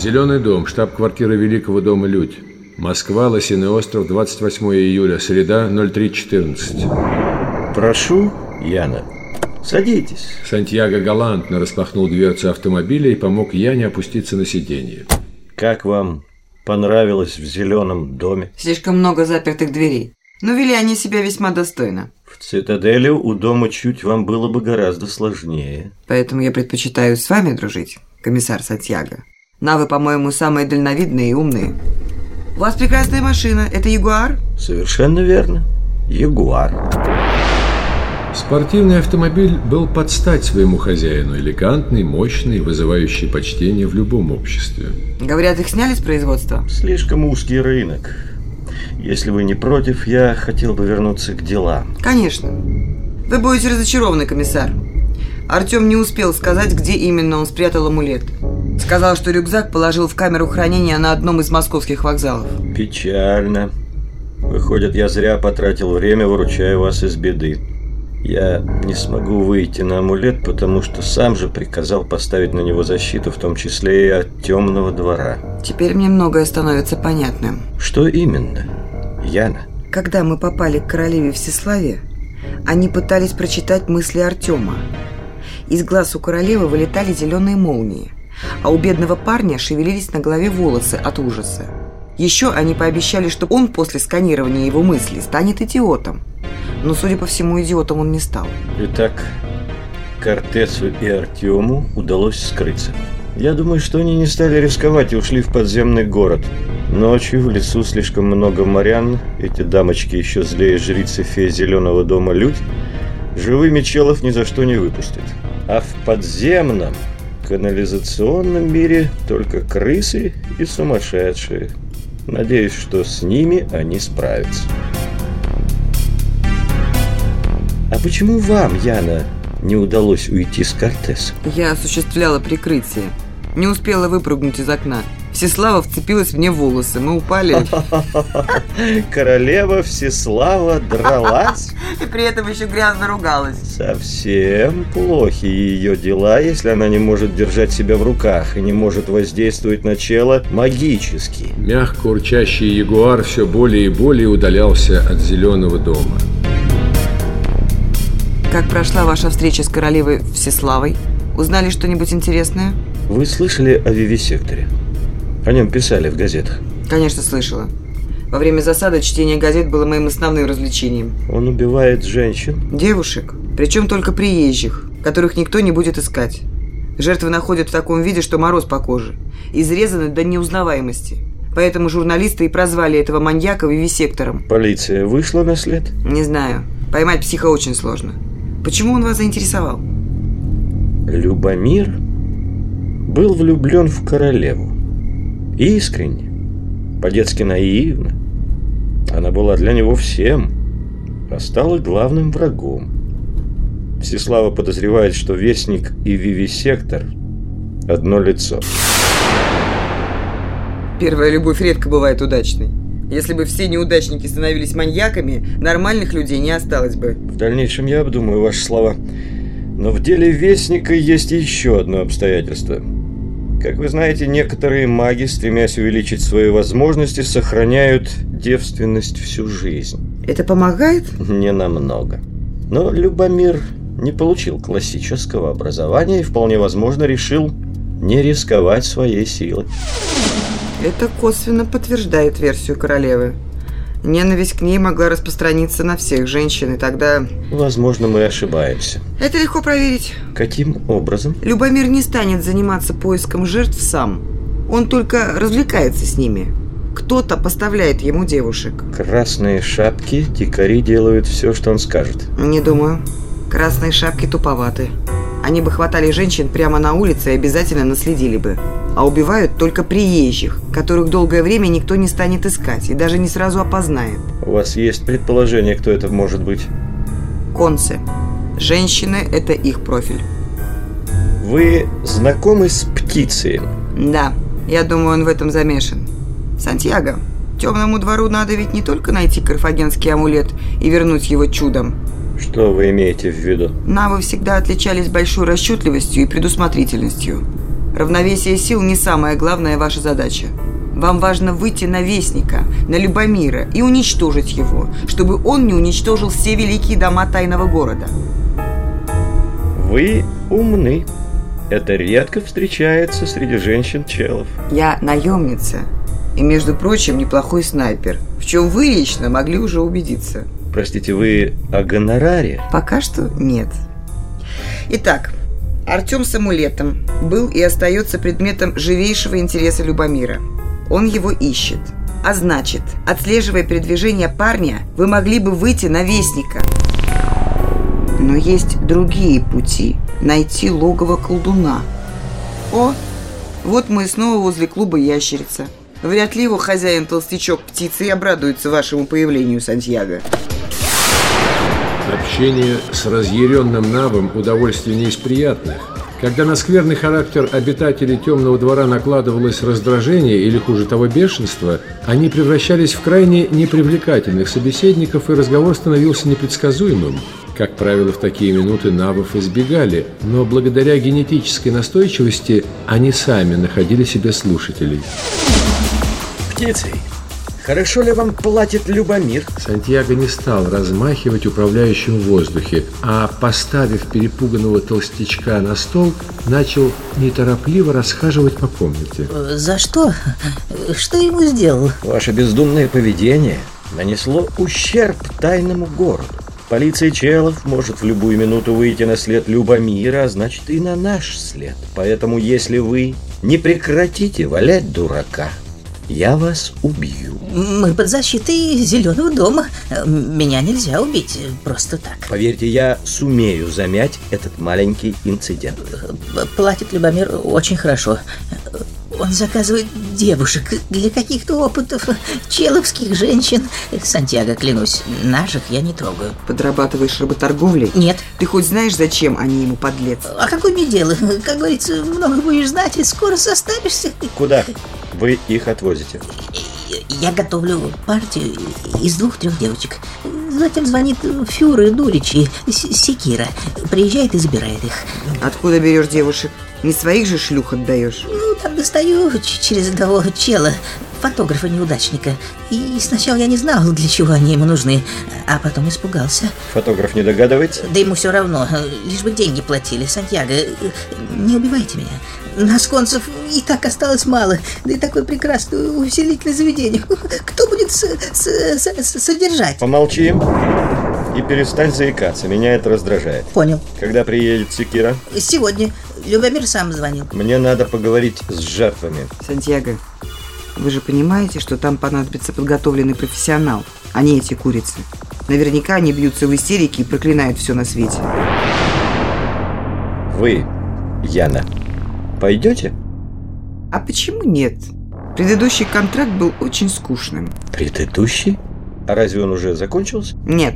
Зеленый дом, штаб-квартира Великого дома «Людь». Москва, Лосиный остров, 28 июля, среда, 03.14. Прошу, Яна, садитесь. Сантьяго галантно распахнул дверцу автомобиля и помог Яне опуститься на сиденье. Как вам понравилось в зеленом доме? Слишком много запертых дверей. Но вели они себя весьма достойно. В цитадели у дома чуть вам было бы гораздо сложнее. Поэтому я предпочитаю с вами дружить, комиссар Сантьяго. Навы, по-моему, самые дальновидные и умные. У вас прекрасная машина. Это Ягуар? Совершенно верно. Ягуар. Спортивный автомобиль был под стать своему хозяину. Элегантный, мощный, вызывающий почтение в любом обществе. Говорят, их сняли с производства? Слишком узкий рынок. Если вы не против, я хотел бы вернуться к делам. Конечно. Вы будете разочарованы, комиссар. Артем не успел сказать, где именно он спрятал амулет. Сказал, что рюкзак положил в камеру хранения на одном из московских вокзалов. Печально. Выходит, я зря потратил время, выручая вас из беды. Я не смогу выйти на амулет, потому что сам же приказал поставить на него защиту, в том числе и от темного двора. Теперь мне многое становится понятным. Что именно, Яна? Когда мы попали к королеве Всеславе, они пытались прочитать мысли Артема. Из глаз у королевы вылетали зеленые молнии, а у бедного парня шевелились на голове волосы от ужаса. Еще они пообещали, что он после сканирования его мыслей станет идиотом. Но, судя по всему, идиотом он не стал. Итак, Кортесу и Артему удалось скрыться. Я думаю, что они не стали рисковать и ушли в подземный город. Ночью в лесу слишком много морян, эти дамочки еще злее жрицы феи Зеленого дома Людь, живыми челов ни за что не выпустят. А в подземном канализационном мире только крысы и сумасшедшие. Надеюсь, что с ними они справятся. А почему вам, Яна, не удалось уйти с Кортеса? Я осуществляла прикрытие. Не успела выпрыгнуть из окна. Всеслава вцепилась мне в волосы. Мы упали. Королева Всеслава дралась? И при этом еще грязно ругалась. Совсем плохи ее дела, если она не может держать себя в руках и не может воздействовать на чело магически. Мягко урчащий ягуар все более и более удалялся от зеленого дома. Как прошла ваша встреча с королевой Всеславой? Узнали что-нибудь интересное? Вы слышали о Вивисекторе? О нем писали в газетах. Конечно, слышала. Во время засады чтение газет было моим основным развлечением. Он убивает женщин? Девушек. Причем только приезжих, которых никто не будет искать. Жертвы находят в таком виде, что мороз по коже. Изрезаны до неузнаваемости. Поэтому журналисты и прозвали этого маньяка вивисектором. Полиция вышла на след? Не знаю. Поймать психа очень сложно. Почему он вас заинтересовал? Любомир был влюблен в королеву. Искренне, по-детски наивно. Она была для него всем, а стала главным врагом. Всеслава подозревает, что Вестник и Вивисектор – одно лицо. Первая любовь редко бывает удачной. Если бы все неудачники становились маньяками, нормальных людей не осталось бы. В дальнейшем я обдумаю ваши слова. Но в деле Вестника есть еще одно обстоятельство. Как вы знаете, некоторые маги, стремясь увеличить свои возможности, сохраняют девственность всю жизнь. Это помогает? Не намного. Но Любомир не получил классического образования и вполне возможно решил не рисковать своей силой. Это косвенно подтверждает версию королевы. Ненависть к ней могла распространиться на всех женщин, и тогда... Возможно, мы ошибаемся. Это легко проверить. Каким образом? Любомир не станет заниматься поиском жертв сам. Он только развлекается с ними. Кто-то поставляет ему девушек. Красные шапки, дикари делают все, что он скажет. Не думаю. Красные шапки туповаты. Они бы хватали женщин прямо на улице и обязательно наследили бы. А убивают только приезжих, которых долгое время никто не станет искать и даже не сразу опознает. У вас есть предположение, кто это может быть? Концы. Женщины – это их профиль. Вы знакомы с птицей? Да, я думаю, он в этом замешан. Сантьяго, темному двору надо ведь не только найти карфагенский амулет и вернуть его чудом. Что вы имеете в виду? Навы всегда отличались большой расчетливостью и предусмотрительностью. Равновесие сил не самая главная ваша задача. Вам важно выйти на Вестника, на Любомира и уничтожить его, чтобы он не уничтожил все великие дома тайного города. Вы умны. Это редко встречается среди женщин-челов. Я наемница и, между прочим, неплохой снайпер, в чем вы лично могли уже убедиться. Простите, вы о гонораре? Пока что нет. Итак, Артем с амулетом был и остается предметом живейшего интереса Любомира. Он его ищет. А значит, отслеживая передвижение парня, вы могли бы выйти на Вестника. Но есть другие пути найти логово колдуна. О, вот мы снова возле клуба «Ящерица». Вряд ли его хозяин-толстячок птицы и обрадуется вашему появлению, Сантьяго. Общение с разъяренным Навом – удовольствие не из приятных. Когда на скверный характер обитателей темного двора накладывалось раздражение или, хуже того, бешенство, они превращались в крайне непривлекательных собеседников, и разговор становился непредсказуемым. Как правило, в такие минуты навов избегали, но благодаря генетической настойчивости они сами находили себе слушателей. Птицы, Хорошо ли вам платит Любомир? Сантьяго не стал размахивать управляющим в воздухе, а, поставив перепуганного толстячка на стол, начал неторопливо расхаживать по комнате. За что? Что ему сделал? Ваше бездумное поведение нанесло ущерб тайному городу. Полиция Челов может в любую минуту выйти на след Любомира, а значит и на наш след. Поэтому если вы не прекратите валять дурака, я вас убью. Мы под защитой Зеленого дома. Меня нельзя убить просто так. Поверьте, я сумею замять этот маленький инцидент. Платит Любомир очень хорошо. Он заказывает девушек для каких-то опытов человских женщин. Сантьяго, клянусь, наших я не трогаю. Подрабатываешь работорговлей? Нет. Ты хоть знаешь, зачем они ему подлец? А какое мне дело? Как говорится, много будешь знать, и скоро составишься. Куда вы их отвозите? Я готовлю партию из двух-трех девочек. Затем звонит Фюрер Дуричи, Секира. Приезжает и забирает их. Откуда берешь девушек? Не своих же шлюх отдаешь? Ну, там достаю через одного чела, фотографа-неудачника. И сначала я не знал, для чего они ему нужны, а потом испугался. Фотограф не догадывается? Да ему все равно, лишь бы деньги платили. Сантьяго, не убивайте меня. Нас концев и так осталось мало, да и такое прекрасное усилительное заведение. Кто будет с -с -с содержать? Помолчи и перестань заикаться, меня это раздражает. Понял. Когда приедет Секира? Сегодня. Любомир сам звонил. Мне надо поговорить с жертвами. Сантьяго, вы же понимаете, что там понадобится подготовленный профессионал, а не эти курицы. Наверняка они бьются в истерике и проклинают все на свете. Вы, Яна, пойдете? А почему нет? Предыдущий контракт был очень скучным. Предыдущий? А разве он уже закончился? Нет.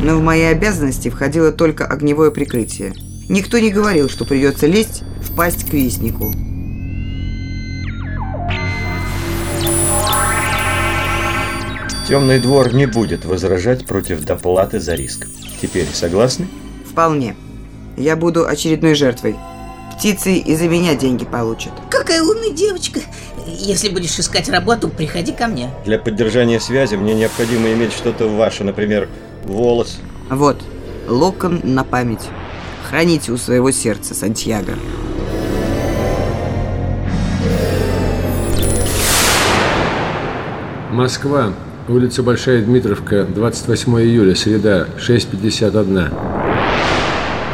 Но в мои обязанности входило только огневое прикрытие. Никто не говорил, что придется лезть в пасть к вестнику. Темный двор не будет возражать против доплаты за риск. Теперь согласны? Вполне. Я буду очередной жертвой. Птицы из-за меня деньги получат. Какая умная девочка. Если будешь искать работу, приходи ко мне. Для поддержания связи мне необходимо иметь что-то ваше, например, волос. Вот, локон на память. Храните у своего сердца, Сантьяго. Москва. Улица Большая Дмитровка, 28 июля, среда, 6.51.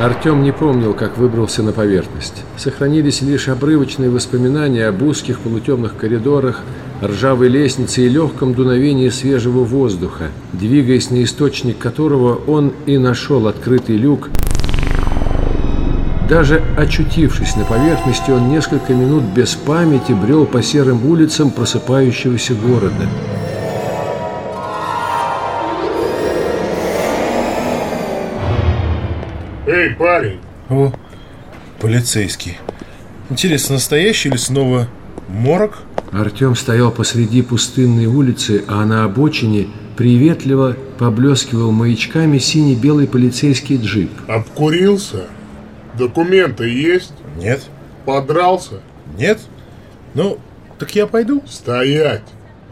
Артем не помнил, как выбрался на поверхность. Сохранились лишь обрывочные воспоминания об узких полутемных коридорах, ржавой лестнице и легком дуновении свежего воздуха, двигаясь на источник которого он и нашел открытый люк. Даже очутившись на поверхности, он несколько минут без памяти брел по серым улицам просыпающегося города. Парень! О, полицейский. Интересно, настоящий или снова морок? Артем стоял посреди пустынной улицы, а на обочине приветливо поблескивал маячками синий-белый полицейский джип. Обкурился? Документы есть? Нет. Подрался? Нет? Ну, так я пойду. Стоять!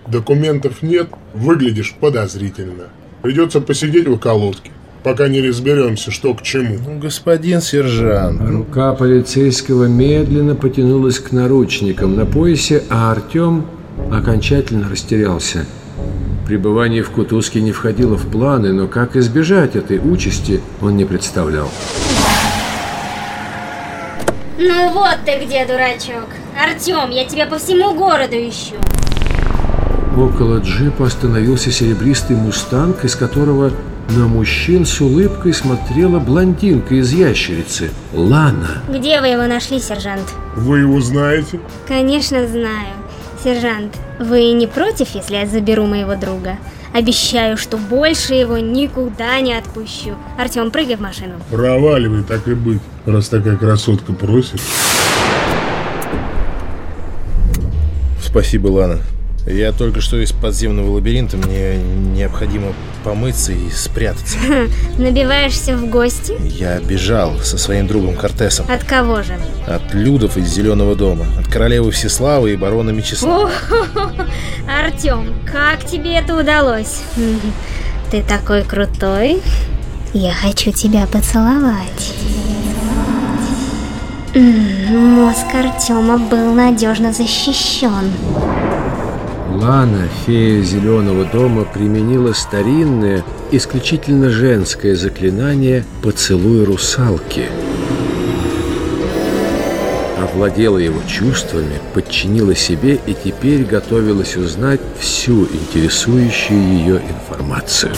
Документов нет, выглядишь подозрительно. Придется посидеть в околотке, пока не разберемся, что к чему. Ну, господин сержант. Рука полицейского медленно потянулась к наручникам на поясе, а Артем окончательно растерялся. Пребывание в Кутузке не входило в планы, но как избежать этой участи он не представлял. Ну вот ты где, дурачок. Артем, я тебя по всему городу ищу. Около джипа остановился серебристый мустанг, из которого на мужчин с улыбкой смотрела блондинка из ящерицы – Лана. Где вы его нашли, сержант? Вы его знаете? Конечно, знаю. Сержант, вы не против, если я заберу моего друга? Обещаю, что больше его никуда не отпущу. Артем, прыгай в машину. Проваливай, так и быть, раз такая красотка просит. Спасибо, Лана. Я только что из подземного лабиринта, мне необходимо помыться и спрятаться. Набиваешься в гости? Я бежал со своим другом Кортесом. От кого же? От Людов из Зеленого дома, от королевы Всеславы и барона Мечислава. Артем, как тебе это удалось? Ты такой крутой. Я хочу тебя поцеловать. Мозг Артема был надежно защищен. Лана, фея Зеленого дома, применила старинное, исключительно женское заклинание «Поцелуй русалки». Овладела его чувствами, подчинила себе и теперь готовилась узнать всю интересующую ее информацию.